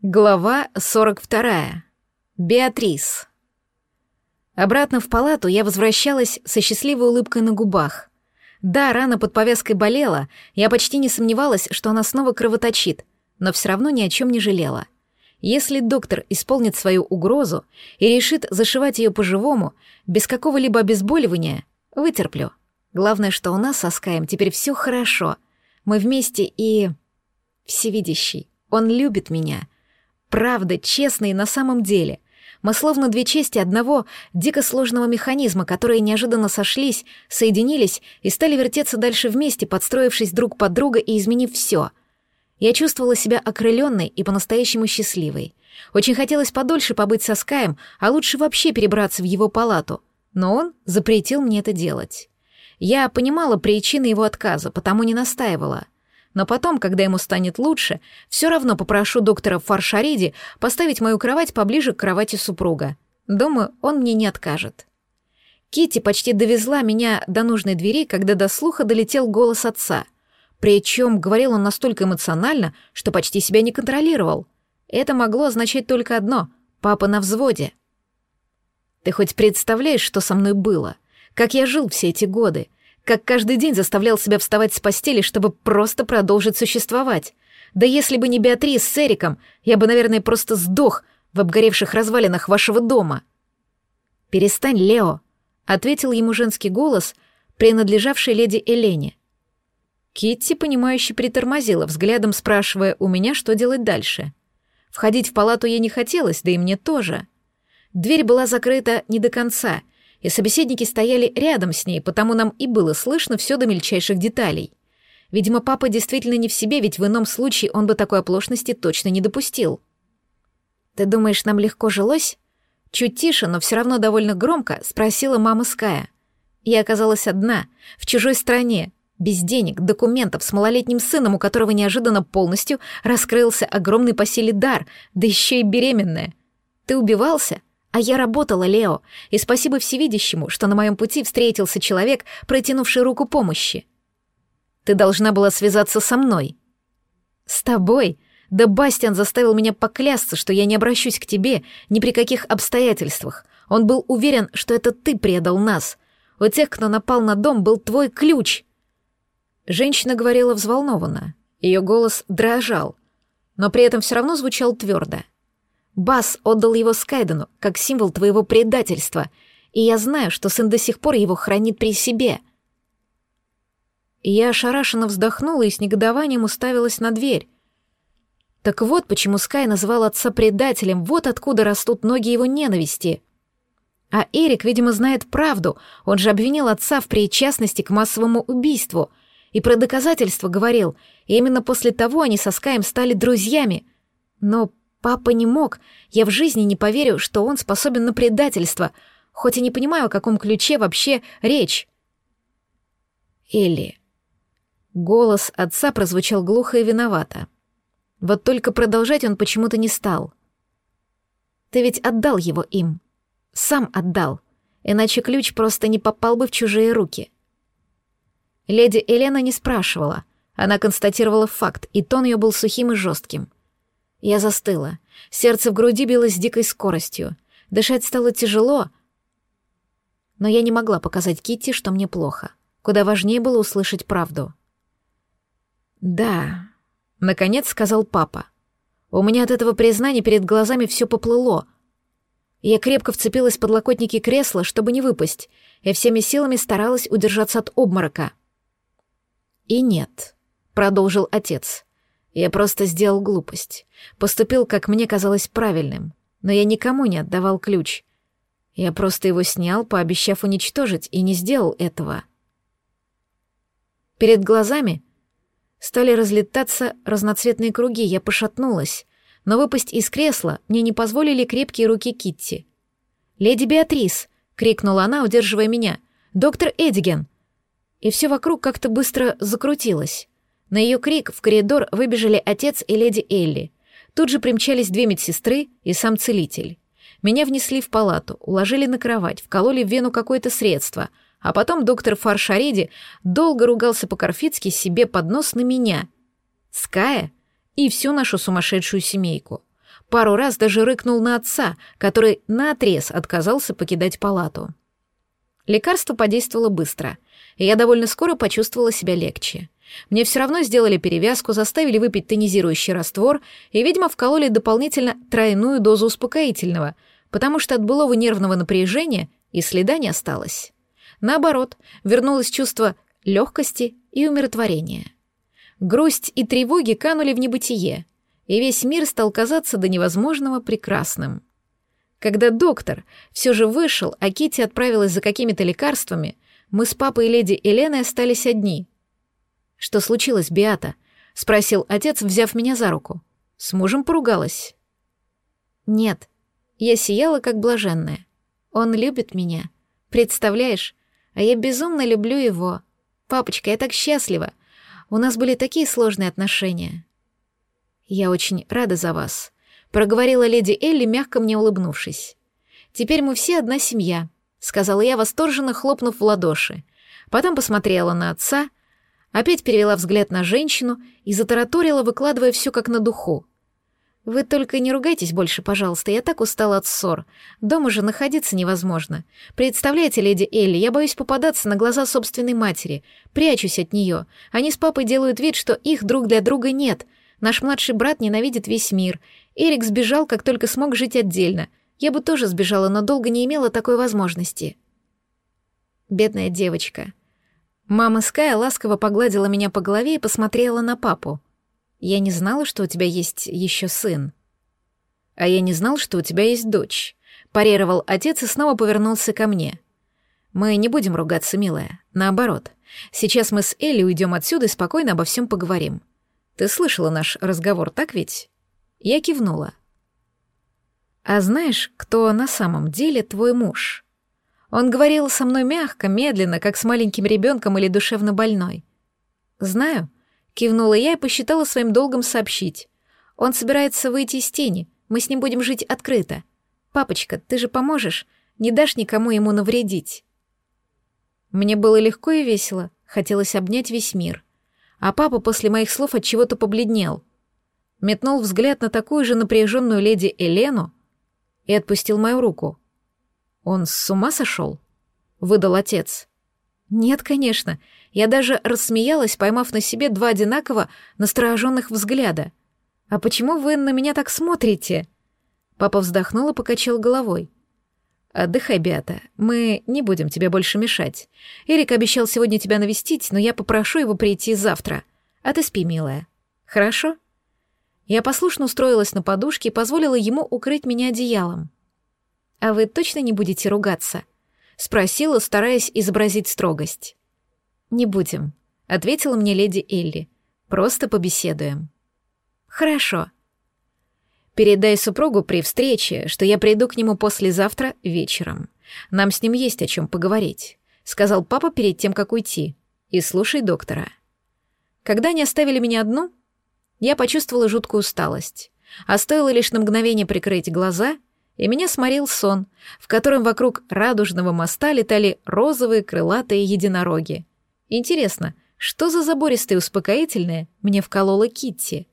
Глава 42. Беатрис. Обратно в палату я возвращалась со счастливой улыбкой на губах. Да, рана под повязкой болела, я почти не сомневалась, что она снова кровоточит, но все равно ни о чем не жалела. Если доктор исполнит свою угрозу и решит зашивать ее по-живому, без какого-либо обезболивания, вытерплю. Главное, что у нас со Скаем теперь все хорошо. Мы вместе и... Всевидящий. Он любит меня — Правда, честно и на самом деле. Мы словно две части одного дико сложного механизма, которые неожиданно сошлись, соединились и стали вертеться дальше вместе, подстроившись друг под друга и изменив все. Я чувствовала себя окрыленной и по-настоящему счастливой. Очень хотелось подольше побыть со Скаем, а лучше вообще перебраться в его палату. Но он запретил мне это делать. Я понимала причины его отказа, потому не настаивала — но потом, когда ему станет лучше, все равно попрошу доктора Фаршариди поставить мою кровать поближе к кровати супруга. Думаю, он мне не откажет. Кити почти довезла меня до нужной двери, когда до слуха долетел голос отца. Причем говорил он настолько эмоционально, что почти себя не контролировал. Это могло означать только одно — папа на взводе. «Ты хоть представляешь, что со мной было? Как я жил все эти годы? Как каждый день заставлял себя вставать с постели, чтобы просто продолжить существовать. Да если бы не Беатрис с Эриком, я бы, наверное, просто сдох в обгоревших развалинах вашего дома. «Перестань, Лео», — ответил ему женский голос, принадлежавший леди Элене. Китти, понимающе притормозила, взглядом спрашивая у меня, что делать дальше. Входить в палату ей не хотелось, да и мне тоже. Дверь была закрыта не до конца — и собеседники стояли рядом с ней, потому нам и было слышно все до мельчайших деталей. Видимо, папа действительно не в себе, ведь в ином случае он бы такой оплошности точно не допустил. «Ты думаешь, нам легко жилось?» Чуть тише, но все равно довольно громко спросила мама Ская. Я оказалась одна, в чужой стране, без денег, документов, с малолетним сыном, у которого неожиданно полностью раскрылся огромный по силе дар, да еще и беременная. Ты убивался? А я работала, Лео, и спасибо всевидящему, что на моем пути встретился человек, протянувший руку помощи. Ты должна была связаться со мной. С тобой? Да Бастиан заставил меня поклясться, что я не обращусь к тебе ни при каких обстоятельствах. Он был уверен, что это ты предал нас. У тех, кто напал на дом, был твой ключ. Женщина говорила взволнованно. Ее голос дрожал, но при этом все равно звучал твердо. Бас отдал его Скайдену как символ твоего предательства, и я знаю, что сын до сих пор его хранит при себе. я ошарашенно вздохнула и с негодованием уставилась на дверь. Так вот, почему Скай называл отца предателем, вот откуда растут ноги его ненависти. А Эрик, видимо, знает правду, он же обвинил отца в причастности к массовому убийству, и про доказательства говорил, и именно после того они со Скаем стали друзьями. Но Папа не мог. Я в жизни не поверю, что он способен на предательство, хоть и не понимаю, о каком ключе вообще речь. Элли. Голос отца прозвучал глухо и виновато. Вот только продолжать он почему-то не стал. Ты ведь отдал его им. Сам отдал. Иначе ключ просто не попал бы в чужие руки. Леди Елена не спрашивала. Она констатировала факт, и тон ее был сухим и жестким — я застыла. Сердце в груди билось с дикой скоростью. Дышать стало тяжело, но я не могла показать Китти, что мне плохо. Куда важнее было услышать правду. «Да», — наконец сказал папа. У меня от этого признания перед глазами все поплыло. Я крепко вцепилась в подлокотники кресла, чтобы не выпасть, и всеми силами старалась удержаться от обморока. «И нет», — продолжил отец, я просто сделал глупость. Поступил, как мне казалось, правильным. Но я никому не отдавал ключ. Я просто его снял, пообещав уничтожить, и не сделал этого. Перед глазами стали разлетаться разноцветные круги, я пошатнулась, но выпасть из кресла мне не позволили крепкие руки Китти. «Леди Беатрис!» — крикнула она, удерживая меня. «Доктор Эдиген!» И все вокруг как-то быстро закрутилось. На ее крик в коридор выбежали отец и леди Элли. Тут же примчались две медсестры и сам целитель. Меня внесли в палату, уложили на кровать, вкололи в вену какое-то средство, а потом доктор Фаршариди долго ругался по-корфицки себе под нос на меня, Ская и всю нашу сумасшедшую семейку. Пару раз даже рыкнул на отца, который наотрез отказался покидать палату. Лекарство подействовало быстро, и я довольно скоро почувствовала себя легче. Мне все равно сделали перевязку, заставили выпить тонизирующий раствор и, видимо, вкололи дополнительно тройную дозу успокоительного, потому что от былого нервного напряжения и следа не осталось. Наоборот, вернулось чувство легкости и умиротворения. Грусть и тревоги канули в небытие, и весь мир стал казаться до невозможного прекрасным. Когда доктор все же вышел, а Кити отправилась за какими-то лекарствами, мы с папой и леди Еленой остались одни. «Что случилось, Биата?» — спросил отец, взяв меня за руку. «С мужем поругалась?» «Нет, я сияла как блаженная. Он любит меня. Представляешь? А я безумно люблю его. Папочка, я так счастлива. У нас были такие сложные отношения». «Я очень рада за вас», — проговорила леди Элли, мягко мне улыбнувшись. «Теперь мы все одна семья», — сказала я, восторженно хлопнув в ладоши. Потом посмотрела на отца, опять перевела взгляд на женщину и затараторила, выкладывая все как на духу. «Вы только не ругайтесь больше, пожалуйста, я так устала от ссор. Дома же находиться невозможно. Представляете, леди Элли, я боюсь попадаться на глаза собственной матери, прячусь от нее. Они с папой делают вид, что их друг для друга нет — Наш младший брат ненавидит весь мир. Эрик сбежал, как только смог жить отдельно. Я бы тоже сбежала, но долго не имела такой возможности. Бедная девочка. Мама Ская ласково погладила меня по голове и посмотрела на папу. Я не знала, что у тебя есть еще сын. А я не знал, что у тебя есть дочь. Парировал отец и снова повернулся ко мне. Мы не будем ругаться, милая. Наоборот. Сейчас мы с Элли уйдем отсюда и спокойно обо всем поговорим. Ты слышала наш разговор, так ведь? Я кивнула. А знаешь, кто на самом деле твой муж? Он говорил со мной мягко, медленно, как с маленьким ребенком или душевно больной. Знаю, кивнула я и посчитала своим долгом сообщить. Он собирается выйти из тени, мы с ним будем жить открыто. Папочка, ты же поможешь, не дашь никому ему навредить. Мне было легко и весело, хотелось обнять весь мир а папа после моих слов от чего-то побледнел. Метнул взгляд на такую же напряженную леди Елену и отпустил мою руку. Он с ума сошел? выдал отец. Нет, конечно. Я даже рассмеялась, поймав на себе два одинаково настороженных взгляда. А почему вы на меня так смотрите? Папа вздохнул и покачал головой. «Отдыхай, Беата, мы не будем тебе больше мешать. Эрик обещал сегодня тебя навестить, но я попрошу его прийти завтра. А ты спи, милая. Хорошо?» Я послушно устроилась на подушке и позволила ему укрыть меня одеялом. «А вы точно не будете ругаться?» — спросила, стараясь изобразить строгость. «Не будем», — ответила мне леди Элли. «Просто побеседуем». «Хорошо», Передай супругу при встрече, что я приду к нему послезавтра вечером. Нам с ним есть о чем поговорить», — сказал папа перед тем, как уйти. «И слушай доктора». Когда они оставили меня одну, я почувствовала жуткую усталость. А стоило лишь на мгновение прикрыть глаза, и меня сморил сон, в котором вокруг радужного моста летали розовые крылатые единороги. Интересно, что за забористые успокоительные мне вколола Китти?